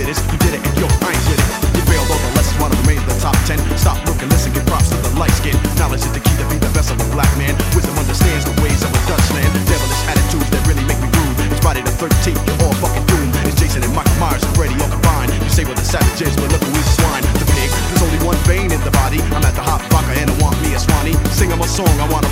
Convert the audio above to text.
fittest. You did it, and yo, I ain't with it. You failed all the lessons, wanna remain the top ten. Stop looking, listen, get props to the light skin. Knowledge is the key to be the best of a black man. Wisdom understands the ways of a Dutchman. Devilish attitudes that really make me rude. It's Friday the 13th, you're all fucking doomed. It's Jason and Michael Myers and Freddy all combined. You say we're the savages, but look who we swine. The pig, there's only one vein in the body. I'm at the hot rocker and I want me a swanee. him a song, I wanna